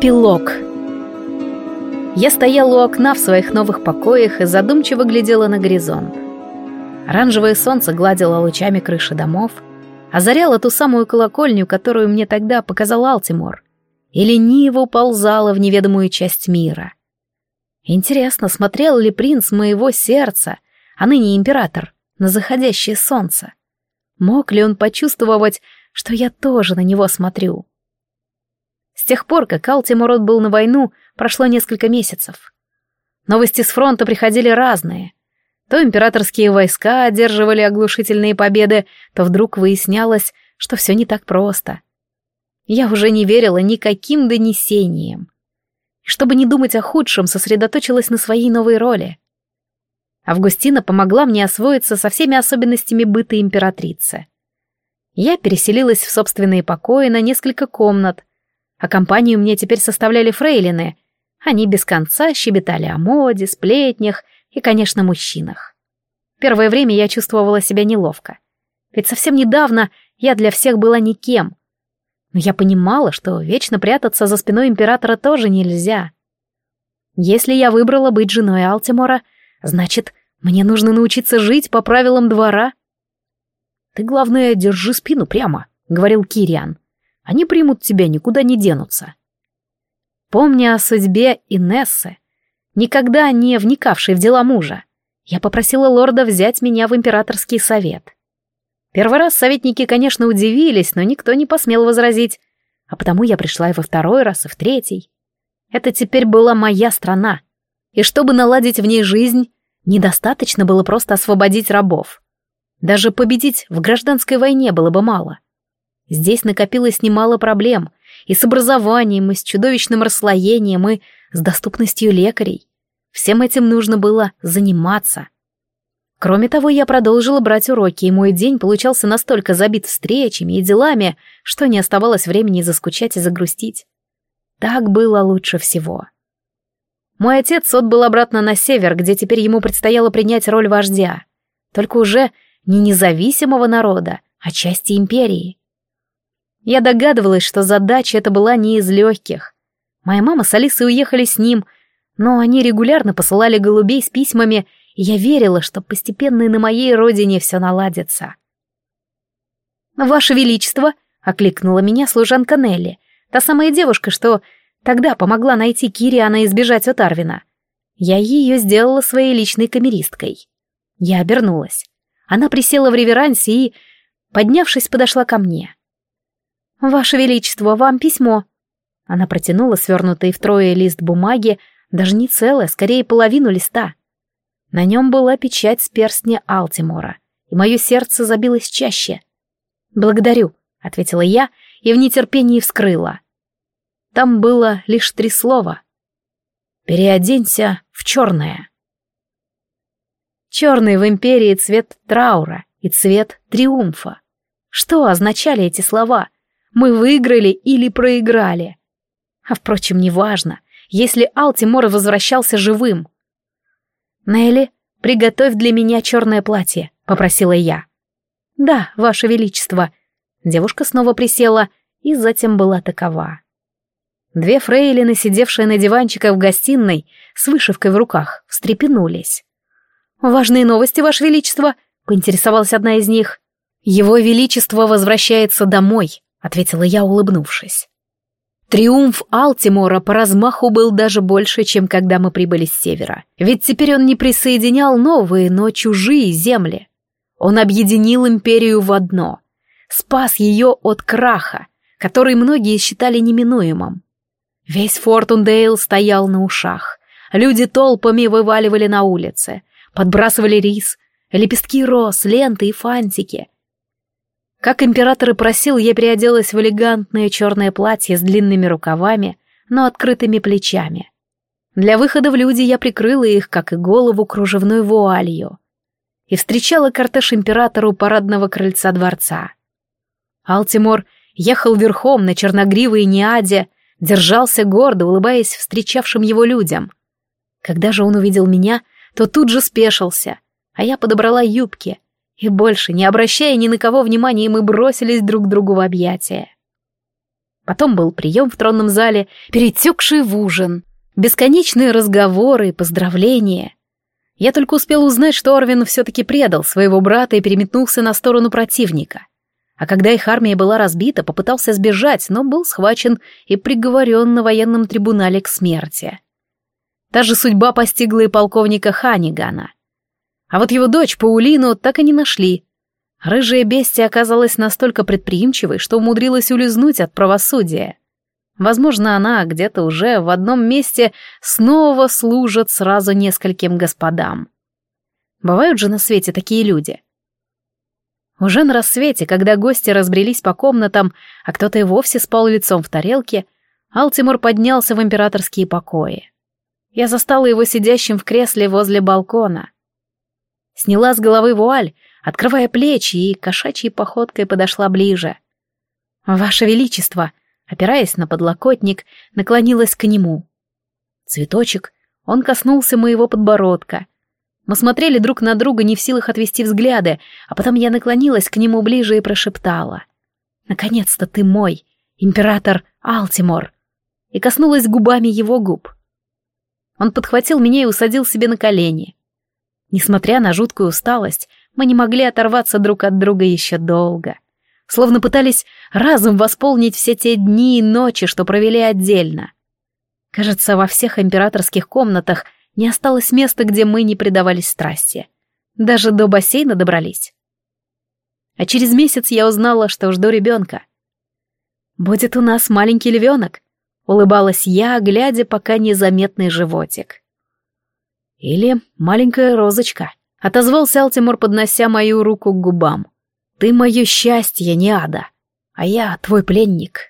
Эпилог. Я стояла у окна в своих новых покоях и задумчиво глядела на горизонт. Оранжевое солнце гладило лучами крыши домов, озаряло ту самую колокольню, которую мне тогда показал Алтимор, и лениво уползало в неведомую часть мира. Интересно, смотрел ли принц моего сердца, а ныне император, на заходящее солнце? Мог ли он почувствовать, что я тоже на него смотрю? С тех пор, как Алтимор отбыл на войну, прошло несколько месяцев. Новости с фронта приходили разные. То императорские войска одерживали оглушительные победы, то вдруг выяснялось, что все не так просто. Я уже не верила никаким донесениям. И чтобы не думать о худшем, сосредоточилась на своей новой роли. Августина помогла мне освоиться со всеми особенностями быта императрицы. Я переселилась в собственные покои на несколько комнат, а компанию мне теперь составляли фрейлины. Они без конца щебетали о моде, сплетнях и, конечно, мужчинах. Первое время я чувствовала себя неловко. Ведь совсем недавно я для всех была никем. Но я понимала, что вечно прятаться за спиной императора тоже нельзя. Если я выбрала быть женой Алтимора, значит, мне нужно научиться жить по правилам двора. «Ты, главное, держи спину прямо», — говорил Кириан. Они примут тебя, никуда не денутся. Помня о судьбе Инессы, никогда не вникавшей в дела мужа, я попросила лорда взять меня в императорский совет. Первый раз советники, конечно, удивились, но никто не посмел возразить, а потому я пришла и во второй раз, и в третий. Это теперь была моя страна, и чтобы наладить в ней жизнь, недостаточно было просто освободить рабов. Даже победить в гражданской войне было бы мало — Здесь накопилось немало проблем и с образованием, и с чудовищным расслоением, и с доступностью лекарей. Всем этим нужно было заниматься. Кроме того, я продолжила брать уроки, и мой день получался настолько забит встречами и делами, что не оставалось времени заскучать и загрустить. Так было лучше всего. Мой отец отбыл обратно на север, где теперь ему предстояло принять роль вождя. Только уже не независимого народа, а части империи. Я догадывалась, что задача эта была не из легких. Моя мама с Алисой уехали с ним, но они регулярно посылали голубей с письмами, и я верила, что постепенно и на моей родине все наладится. «Ваше Величество!» — окликнула меня служанка Нелли, та самая девушка, что тогда помогла найти Кириана и сбежать от Арвина. Я ее сделала своей личной камеристкой. Я обернулась. Она присела в реверансе и, поднявшись, подошла ко мне. «Ваше Величество, вам письмо». Она протянула свернутый втрое лист бумаги, даже не целое, скорее половину листа. На нем была печать с перстня Алтимора, и мое сердце забилось чаще. «Благодарю», — ответила я и в нетерпении вскрыла. Там было лишь три слова. «Переоденься в черное». Черный в империи цвет траура и цвет триумфа. Что означали эти слова — мы выиграли или проиграли. А впрочем, неважно, если Алтимор возвращался живым. «Нелли, приготовь для меня черное платье», — попросила я. «Да, ваше величество». Девушка снова присела и затем была такова. Две фрейлины, сидевшие на диванчиках в гостиной, с вышивкой в руках, встрепенулись. «Важные новости, Ваше Величество!» — поинтересовалась одна из них. «Его Величество возвращается домой», — ответила я, улыбнувшись. Триумф Алтимора по размаху был даже больше, чем когда мы прибыли с севера. Ведь теперь он не присоединял новые, но чужие земли. Он объединил империю в одно. Спас ее от краха, который многие считали неминуемым. Весь Фортундейл стоял на ушах. Люди толпами вываливали на улицы, подбрасывали рис, лепестки роз, ленты и фантики — как император и просил, я переоделась в элегантное черное платье с длинными рукавами, но открытыми плечами. Для выхода в люди я прикрыла их, как и голову, кружевной вуалью. И встречала кортеж императора у парадного крыльца дворца. Алтимор ехал верхом на черногривой неаде, держался гордо, улыбаясь встречавшим его людям. Когда же он увидел меня, то тут же спешился, а я подобрала юбки — и больше, не обращая ни на кого внимания, мы бросились друг другу в объятия. Потом был прием в тронном зале, перетекший в ужин. Бесконечные разговоры и поздравления. Я только успел узнать, что Орвин все-таки предал своего брата и переметнулся на сторону противника. А когда их армия была разбита, попытался сбежать, но был схвачен и приговорен на военном трибунале к смерти. Та же судьба постигла и полковника Ханигана. А вот его дочь Паулину так и не нашли. Рыжая бестия оказалась настолько предприимчивой, что умудрилась улизнуть от правосудия. Возможно, она где-то уже в одном месте снова служит сразу нескольким господам. Бывают же на свете такие люди. Уже на рассвете, когда гости разбрелись по комнатам, а кто-то и вовсе спал лицом в тарелке, Алтимор поднялся в императорские покои. Я застала его сидящим в кресле возле балкона. Сняла с головы вуаль, открывая плечи, и кошачьей походкой подошла ближе. «Ваше Величество!» опираясь на подлокотник, наклонилась к нему. Цветочек, он коснулся моего подбородка. Мы смотрели друг на друга, не в силах отвести взгляды, а потом я наклонилась к нему ближе и прошептала. «Наконец-то ты мой, император Алтимор!» и коснулась губами его губ. Он подхватил меня и усадил себе на колени. Несмотря на жуткую усталость, мы не могли оторваться друг от друга еще долго — словно пытались разом восполнить все те дни и ночи, что провели отдельно. Кажется, во всех императорских комнатах не осталось места, где мы не предавались страсти. Даже до бассейна добрались. А через месяц я узнала, что жду ребенка. «Будет у нас маленький львенок», — улыбалась я, глядя пока незаметный животик. «Или маленькая розочка», — отозвался Алтимор, поднося мою руку к губам. Ты мое счастье, не ада, а я твой пленник.